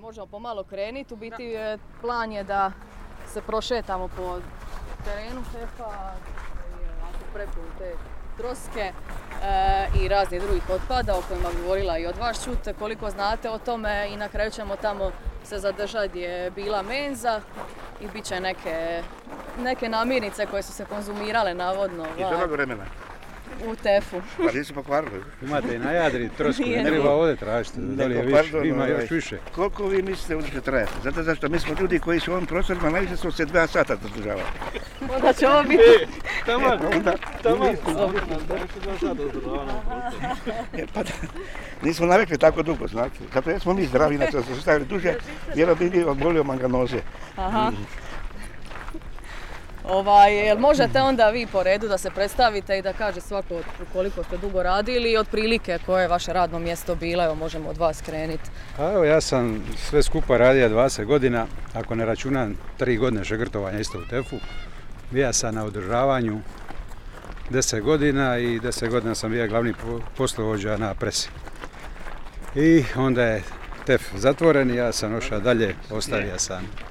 možemo pomalo krenuti. U biti e, plan je da se prošetamo po terenu tefa, prepun te troske e, i raznih drugih otpada o kojima govorila i od vas čute koliko znate o tome i na kraju ćemo tamo se zadržati gdje je bila menza i bit će neke, neke namirnice koje su se konzumirale navodno. I ovaj, vremena u tefu. Pa nisu pokvarili. Imate i na Jadri trosku, ne treba ovdje tražiti, da li je više, ima ovaj, još više. Koliko vi mislite da će trajati? Zato zašto mi smo ljudi koji su u ovim prostorima najviše su se dva sata zadržavali. Onda će ovo biti... Tamo, Onda, tamo, e, pa da, nismo navikli tako dugo, znate. Zato jesmo mi zdravi, inače da su stavili duže, jer bi bili obolio manganoze. Aha. Ovaj, jel možete onda vi po redu da se predstavite i da kaže svako koliko ste dugo radili i otprilike koje je vaše radno mjesto bilo, evo možemo od vas krenuti. Pa evo ja sam sve skupa radio 20 godina, ako ne računam 3 godine šegrtovanja isto u TEF-u. Bija sam na održavanju 10 godina i 10 godina sam bio glavni poslovođa na presi. I onda je TEF zatvoren i ja sam ošao dalje, ostavio sam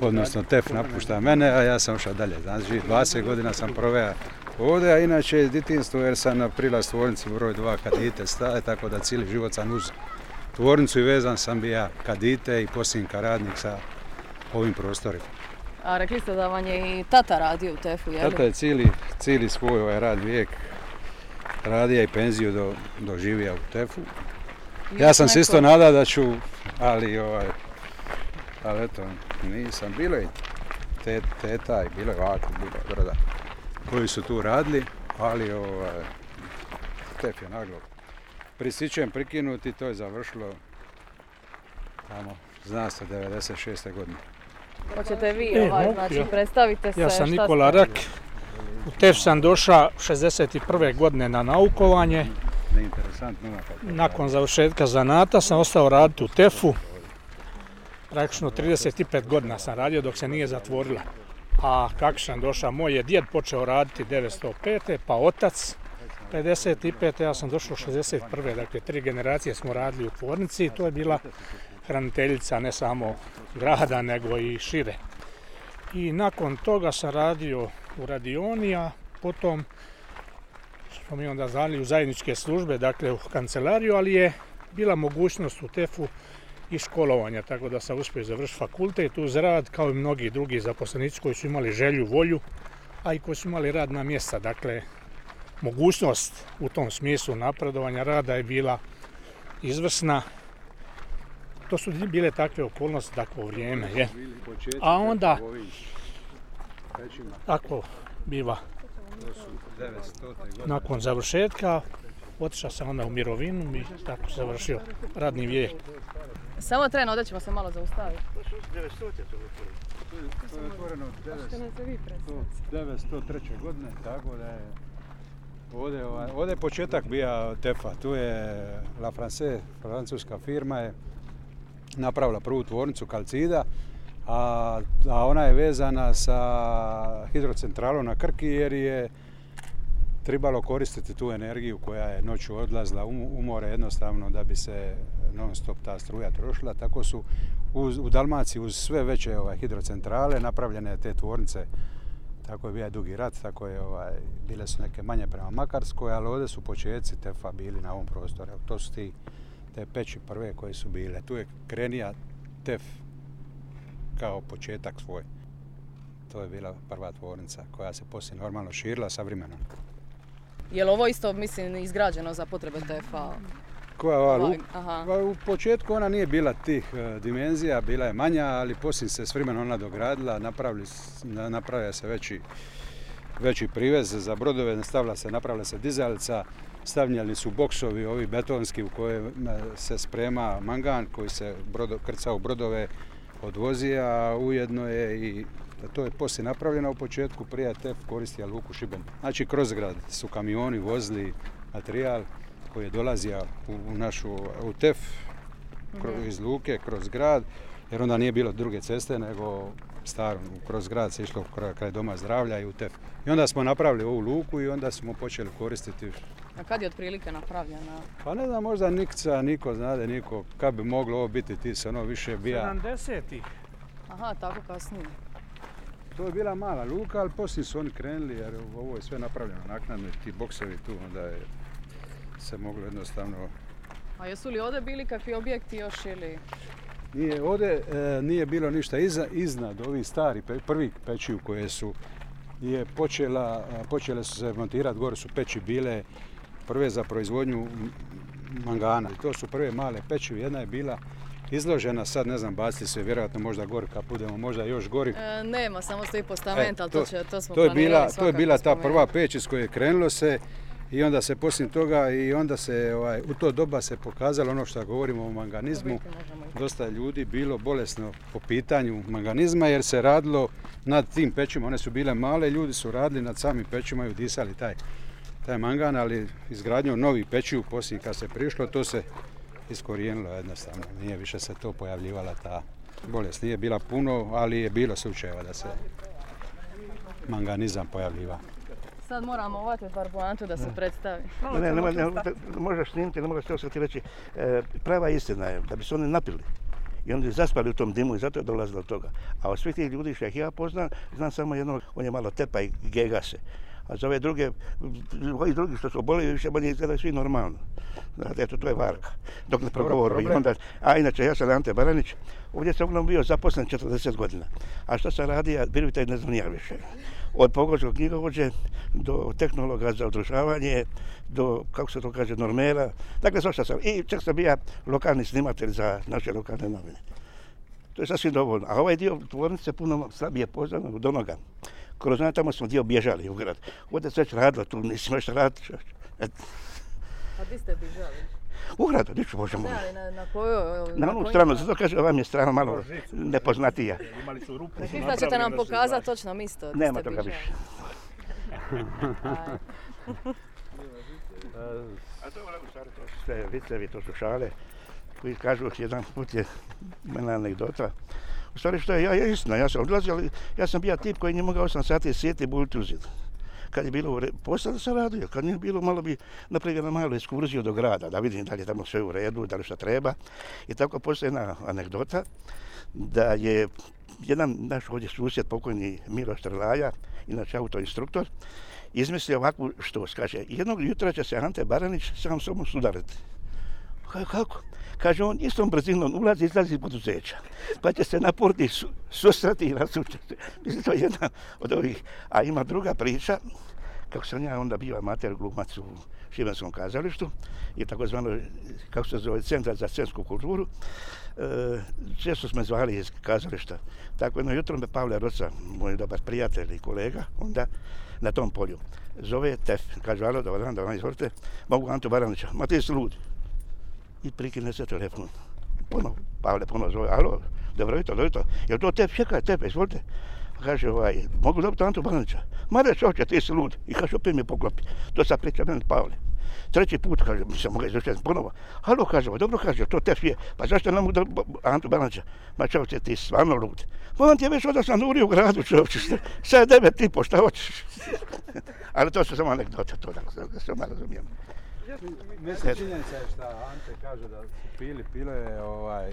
odnosno TEF napušta mene, a ja sam ošao dalje. Znači, 20 godina sam proveo ovdje, a inače iz djetinstva jer sam na prilaz tvornici broj 2 kadite staje, tako da cijeli život sam uz tvornicu i vezan sam bija kadite i posljednjka radnik sa ovim prostorima. A rekli ste da vam je i tata radio u TEF-u, jel? Tata je cijeli, cijeli svoj ovaj rad vijek radio i penziju do, doživio u TEF-u. Ja sam se isto nada da ću, ali ovaj, ali eto, nisam. Bilo je te, teta i bilo je ovako, bilo je broda koji su tu radili, ali ovaj, tef je naglo prisićujem prikinuti, to je završilo tamo, zna se, 96. godine. Hoćete vi e, ovaj, znači ja. predstavite se. Ja sam Nikola Rak, u TEF sam došao 61. godine na naukovanje. Nakon završetka zanata sam ostao raditi u TEF-u praktično 35 godina sam radio dok se nije zatvorila. A kako sam došao, moj je djed počeo raditi 905. pa otac 55. ja sam došao 61. Dakle, tri generacije smo radili u tvornici i to je bila hraniteljica ne samo grada, nego i šire. I nakon toga sam radio u radioni, a potom smo mi onda zvali u zajedničke službe, dakle u kancelariju, ali je bila mogućnost u TEF-u i školovanja, tako da sam uspio završiti fakultet uz rad kao i mnogi drugi zaposlenici koji su imali želju, volju, a i koji su imali radna mjesta. Dakle, mogućnost u tom smislu napredovanja rada je bila izvrsna. To su bile takve okolnosti, takvo vrijeme. Je. A onda, tako biva, nakon završetka, otišao sam onda u mirovinu i tako završio radni vijek. Samo tren, ovdje ćemo se malo zaustaviti. To je otvoreno 903. godine, tako da je ovdje, ovaj, ovdje je početak bio Tefa. Tu je La France, francuska firma je napravila prvu tvornicu kalcida, a, a ona je vezana sa hidrocentralom na Krki jer je trebalo koristiti tu energiju koja je noću odlazila u more jednostavno da bi se non stop ta struja trošila. Tako su u Dalmaciji uz sve veće ovaj, hidrocentrale napravljene te tvornice tako je bio dugi rat, tako je, ovaj, bile su neke manje prema Makarskoj, ali ovdje su početci tefa bili na ovom prostoru. To su ti, te peći prve koje su bile. Tu je krenija tef kao početak svoj. To je bila prva tvornica koja se poslije normalno širila sa vremenom. Je li ovo isto, mislim, izgrađeno za potrebe TFA? Koja ova, u, u početku ona nije bila tih e, dimenzija, bila je manja, ali poslije se s vremenom ona dogradila, napravili, napravila se veći, veći privez za brodove, stavila se, napravila se dizalica, stavljali su boksovi, ovi betonski u koje se sprema mangan koji se brodo, krca u brodove odvozi, a ujedno je i to je poslije napravljeno u početku, prije TEF koristija luku Šiben. Znači kroz grad su kamioni vozili materijal koji je dolazio u, našu u TEF mhm. iz luke kroz grad, jer onda nije bilo druge ceste nego starom, kroz grad se išlo kraj doma zdravlja i u TEF. I onda smo napravili ovu luku i onda smo počeli koristiti A kad je otprilike napravljena? Pa ne znam, možda nikca, niko znade, niko, kad bi moglo ovo biti, ti se ono više bija. 70-ih. Aha, tako kasnije. To je bila mala luka, ali poslije su oni krenuli jer ovo je sve napravljeno naknadno, ti boksevi tu, onda je se moglo jednostavno... A jesu li ovdje bili kakvi objekti još ili? Nije, ovdje e, nije bilo ništa iza, iznad ovih stari pe, prvih pećiju koje su je počela, počele su se montirati, gore su peći bile prve za proizvodnju mangana. I to su prve male peći, jedna je bila izložena, sad ne znam, baciti se vjerojatno možda gori kad budemo, možda još gori. E, nema, samo stoji postament, E, ali to, će, to smo to je bila, to je bila ta prva peć iz koje je krenulo se i onda se poslije toga i onda se ovaj, u to doba se pokazalo ono što govorimo o manganizmu. Dosta je ljudi bilo bolesno po pitanju manganizma jer se radilo nad tim pećima. One su bile male, ljudi su radili nad samim pećima i udisali taj, taj mangan, ali izgradnjom novih pećiju poslije kad se prišlo to se iskorijenilo jednostavno. Nije više se to pojavljivala ta bolest. Nije bila puno, ali je bilo slučajeva da se manganizam pojavljiva. Sad moramo ovati barbuantu da se predstavi. Ne, ne, ne, ne, ne možeš snimiti, ne možeš to ti reći. E, prava istina je da bi se oni napili. I onda zaspali u tom dimu i zato je dolazilo do toga. A od svih tih ljudi što ih ja poznam, znam samo jednog, on je malo tepa i gega se. A za ove druge, ovi drugi što su obolili, više manje izgledaju svi normalno. Znate, eto, to je varka. Dok ne progovoru. I problem- onda, a inače, ja sam Ante Baranić, ovdje sam uglavnom bio zaposlen 40 godina. A što sam radio, vjerujte, ne znam ja više. Od pogorskog knjigovođe do tehnologa za održavanje, do, kako se to kaže, normera. Dakle, svašta sam. I čak sam bio lokalni snimatelj za naše lokalne novine. To je sasvim dovoljno. A ovaj dio tvornice puno slabije poznan od onoga. Kroz ona tamo smo dio bježali u grad. Ovdje se već radilo, tu nisi još raditi. Et, A di ste bižali? U gradu, niču Bože moj. Na, na koju? Na onu stranu, zato kaže ova mi je strana malo nepoznatija. Imali su rupu. Rekli da ćete nam pokazati točno mjesto. di Nema toga više. A to je u stvari to su sve vicevi, to su šale koji kažu jedan put je mena anegdota. Stvari što je, ja, ja istina, ja sam odlazio, ali ja sam bio tip koji nije mogao 8 sati sjeti i u zid. Kad je bilo redu, posao sam radio, kad nije bilo malo bi napravio na malu ekskurziju do grada, da vidim da li je tamo sve u redu, da li šta treba. I tako postoji jedna anegdota da je jedan naš ovdje susjed, pokojni Miro Štrlaja, inače autoinstruktor, izmislio ovakvu štos. Kaže, jednog jutra će se Ante Baranić sam sobom sudariti. Kako? Kaže, on istom brzinom ulazi izlazi iz poduzeća. Pa će se na porti su, susreti i rasučati. Mislim, to je jedna od ovih. A ima druga priča, kako sam ja onda bio amater glumac u Šibenskom kazalištu i takozvano, kako se zove, Centar za scensku kulturu. E, često smo zvali iz kazališta. Tako jedno jutro me Pavle Roca, moj dobar prijatelj i kolega, onda na tom polju. Zove Tef, kaže, alo, dobar dan, dobar dan, izvolite, mogu Antu Baranića, ma ti si lud. I prikine se telefon. Puno, Pavle puno zove, alo, dobro jutro, dobro jutro, jel to Tef, čekaj, Tef, izvolite. Kaže, ovaj, mogu dobiti Antu Baranića? Ma reći, oče, ti si lud. I kaže, opet mi poklopi. To sad priča meni Pavle. Treći put, kaže, mislim, mogu izvršiti ponovo. Halo, kaže, "Pa dobro, kaže, to tef je. Pa zašto mogu da Antu Baranića? Ma čovječe, ti si stvarno lud. Pa on ti je već onda sam uri u gradu, čovječe. Sad devet i po, šta hoćeš? Ali to su samo anegdote, to da, se malo razumijem. Mislim, činjenica je šta Ante kaže da su pili, pilo je ovaj,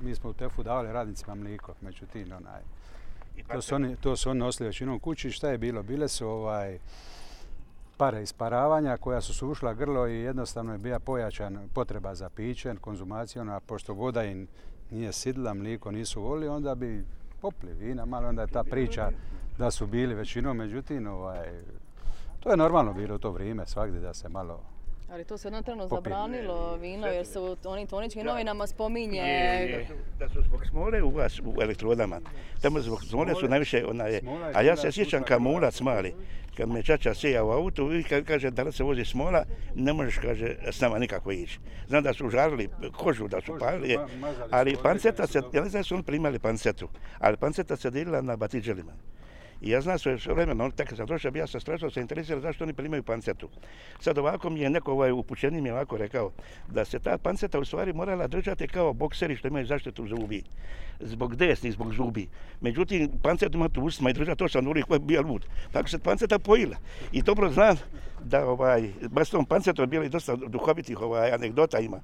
mi smo u Tefu davali radnicima mliko, međutim onaj, to su oni, to su oni nosili većinom kući, šta je bilo? Bile su ovaj, pare isparavanja koja su sušla grlo i jednostavno je bila pojačan potreba za pićem, konzumacijom, a pošto voda im nije sidla, mliko nisu volili, onda bi popli vina, malo onda je ta priča da su bili većinom, međutim, ovaj, to je normalno bilo u to vrijeme, svagdje da se malo Ali to se jednom trenu zabranilo vino jer se u onim toničkim novinama spominje... Da su zbog smole u vas u elektrodama. Tamo zbog smole su najviše je a ja se sjećam kao mulac mali, kad me čača sija u autu i kad kaže da li se vozi smola, ne možeš, kaže, s nama nikako ići. Znam da su žarili kožu, da su palili, je, mazali ali panceta se, ja ne znam da su oni primali pancetu, ali panceta se delila na batiđelima. I ja znam sve vremeno, tek kad sam došao, ja sam strašno se interesirao zašto oni primaju pancetu. Sad ovako mi je neko ovaj, upućeni mi je ovako rekao da se ta panceta u stvari morala držati kao bokseri što imaju zaštitu zubi. Zbog desni, zbog zubi. Međutim, pancetu ima tu usma i drža to sam uvijek bio lud. Tako se panceta pojila. I dobro znam da ovaj, baš s tom pancetom je bilo i dosta duhovitih ovaj, anegdota ima.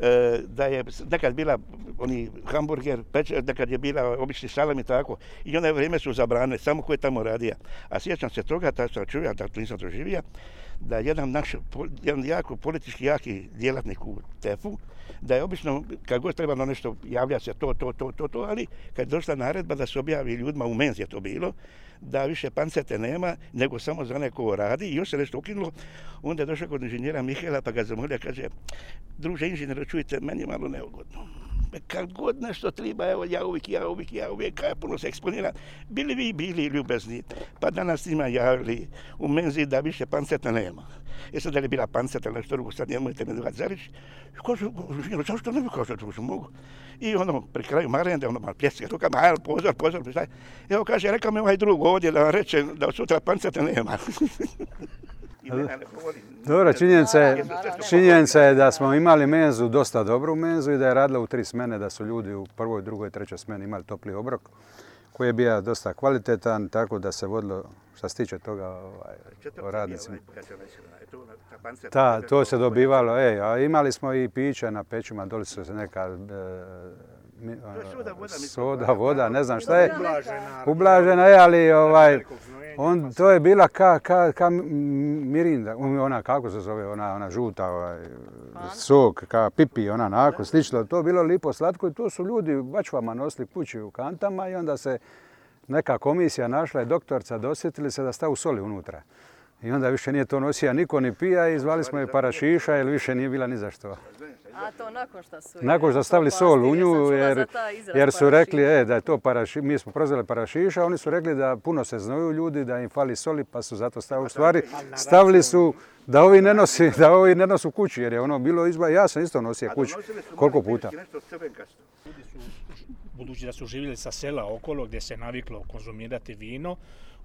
E, da je nekad bila oni hamburger, peč, nekad je bila obični salam i tako. I one vrijeme su zabrane, samo ko je tamo radio. A sjećam se toga, da sam čuo, da to nisam doživio, da jedan naš, jedan jako politički jaki djelatnik u TEF-u, da je obično, kad god trebalo nešto, javlja se to, to, to, to, to, ali kad je došla naredba da se objavi ljudima, u menzi je to bilo, da više pancete nema, nego samo za neko radi i još se nešto ukinulo. Onda je došao kod inženjera Mihela pa ga zamolio, kaže, druže inženjera, čujte, meni je malo neugodno. Kad god nešto treba, evo ja uvijek, ja uvijek, ja uvijek, ja puno se eksponira. Bili vi bili ljubezni, pa danas ima javili u menzi da više panceta nema. E sad da li je bila panceta ili nešto drugo, sad nemojte me dvati zarić. Kaže, zašto ne bi kao što mogu? I ono, pri kraju marende, ono malo pljeska, tu kaže, pozor, pozor, šta Evo kaže, rekao mi ovaj ovdje da vam reče da sutra panceta nema. Dobro, činjenica je, činjenica je da smo imali menzu, dosta dobru menzu i da je radila u tri smene, da su ljudi u prvoj, drugoj, trećoj smeni imali topli obrok koji je bio dosta kvalitetan, tako da se vodilo što se tiče toga ovaj, o radnicima. Da, to se dobivalo, ej, a imali smo i piće na pećima, doli su se neka soda, voda, ne znam šta je. Ublažena je, ali ovaj, on, to je bila ka, ka, ka mirinda, ona kako se zove, ona, ona žuta, ovaj, sok, ka pipi, ona nako, slično. To je bilo lipo slatko i to su ljudi bačvama nosili kući u kantama i onda se neka komisija našla i doktorca dosjetili se da stavu soli unutra. I onda više nije to nosija niko ni pija i zvali smo je parašiša jer više nije bila ni za što. A to nakon što su... Nakon što stavili sol u nju jer, jer su rekli e, da je to paraši, mi smo prozvali parašiša, oni su rekli da puno se znoju ljudi, da im fali soli pa su zato stavili stvari. Stavili su da ovi ne nosi, da ovi ne nosu kući jer je ono bilo izba, ja sam isto nosio kući koliko puta. Budući da su živjeli sa sela okolo gdje se naviklo konzumirati vino,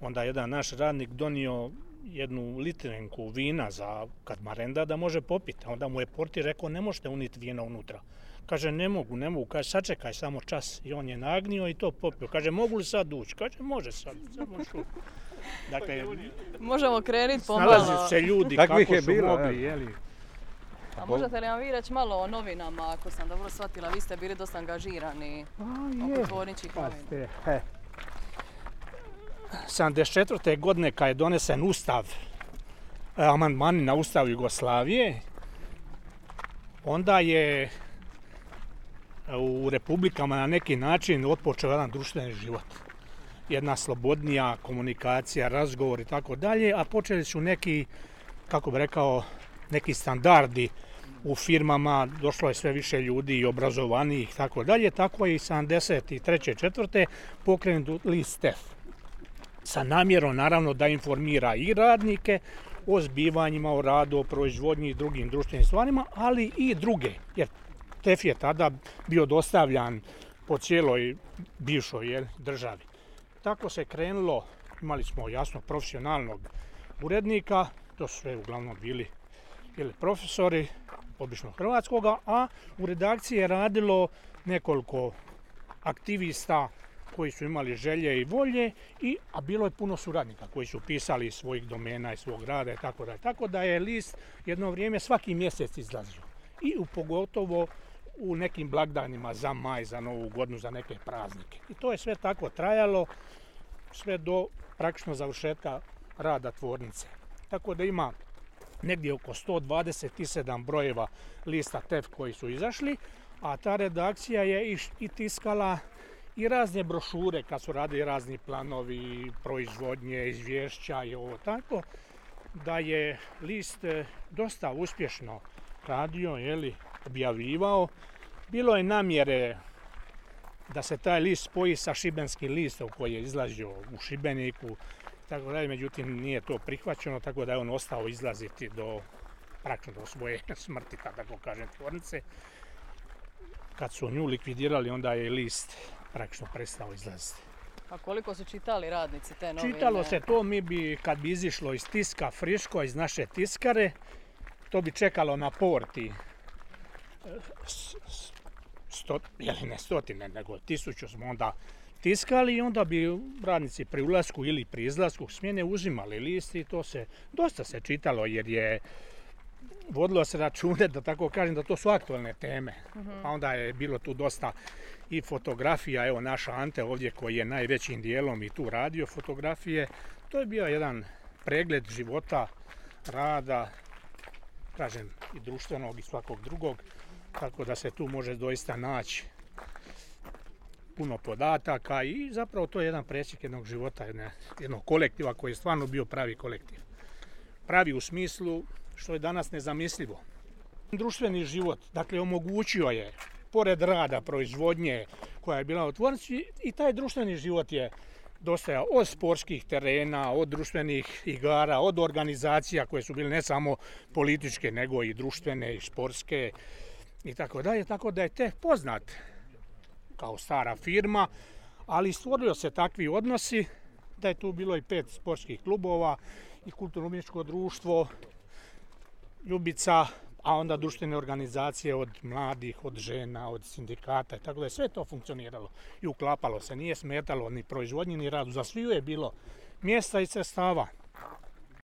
onda jedan naš radnik donio jednu litrenku vina za kad marenda da može popiti. Onda mu je portir rekao ne možete uniti vino unutra. Kaže ne mogu, ne mogu. Kaže sačekaj samo čas. I on je nagnio i to popio. Kaže mogu li sad ući? Kaže može sad. Samo. Dakle, možemo krenuti pomalo. se ljudi kako je su bilo, mogli, jeli. A možete li nam vi reći malo o novinama, ako sam dobro shvatila, vi ste bili dosta angažirani oko tvorničkih novina. 74. godine kad je donesen ustav, e, amandmani na ustav Jugoslavije, onda je e, u republikama na neki način otpočeo jedan društveni život. Jedna slobodnija komunikacija, razgovor i tako dalje, a počeli su neki, kako bi rekao, neki standardi u firmama, došlo je sve više ljudi i obrazovanijih i tako dalje, tako je i 73. četvrte pokrenut list STEF sa namjerom naravno da informira i radnike o zbivanjima, o radu, o proizvodnji i drugim društvenim stvarima, ali i druge, jer TEF je tada bio dostavljan po cijeloj bivšoj državi. Tako se krenulo, imali smo jasno profesionalnog urednika, to su sve uglavnom bili, bili profesori, obično hrvatskoga, a u redakciji je radilo nekoliko aktivista koji su imali želje i volje, i, a bilo je puno suradnika koji su pisali iz svojih domena i svog rada i tako da. Tako da je list jedno vrijeme svaki mjesec izlazio. I u pogotovo u nekim blagdanima za maj, za novu godinu, za neke praznike. I to je sve tako trajalo sve do praktično završetka rada tvornice. Tako da ima negdje oko 127 brojeva lista TEF koji su izašli, a ta redakcija je i tiskala i razne brošure kad su radili razni planovi, proizvodnje, izvješća i ovo tako, da je list e, dosta uspješno radio, jeli, objavljivao. Bilo je namjere da se taj list spoji sa šibenskim listom koji je izlazio u Šibeniku, tako da međutim nije to prihvaćeno, tako da je on ostao izlaziti do praktično do svoje smrti, tako kažem, tvornice. Kad su nju likvidirali, onda je list praktično prestao izlaziti. A koliko su čitali radnici te novine? Čitalo se to, mi bi kad bi izišlo iz tiska friško, iz naše tiskare, to bi čekalo na porti e, s- s- sto, jeli ne stotine, nego tisuću smo onda tiskali i onda bi radnici pri ulasku ili pri izlasku smjene uzimali list i to se, dosta se čitalo jer je vodilo se račune, da tako kažem, da to su aktualne teme. Pa onda je bilo tu dosta i fotografija, evo naša Ante ovdje koji je najvećim dijelom i tu radio fotografije. To je bio jedan pregled života, rada, kažem i društvenog i svakog drugog, tako da se tu može doista naći puno podataka i zapravo to je jedan presjek jednog života, jednog kolektiva koji je stvarno bio pravi kolektiv. Pravi u smislu što je danas nezamislivo. Društveni život, dakle, omogućio je, pored rada, proizvodnje koja je bila u tvornici, i taj društveni život je dostajao od sportskih terena, od društvenih igara, od organizacija koje su bile ne samo političke, nego i društvene i sportske i tako dalje, tako da je tek poznat kao stara firma, ali stvorio se takvi odnosi da je tu bilo i pet sportskih klubova i kulturno-umjetničko društvo, Ljubica, a onda društvene organizacije od mladih, od žena, od sindikata i tako da je sve to funkcioniralo i uklapalo se, nije smetalo ni proizvodnji ni radu, za sviju je bilo mjesta i sredstava.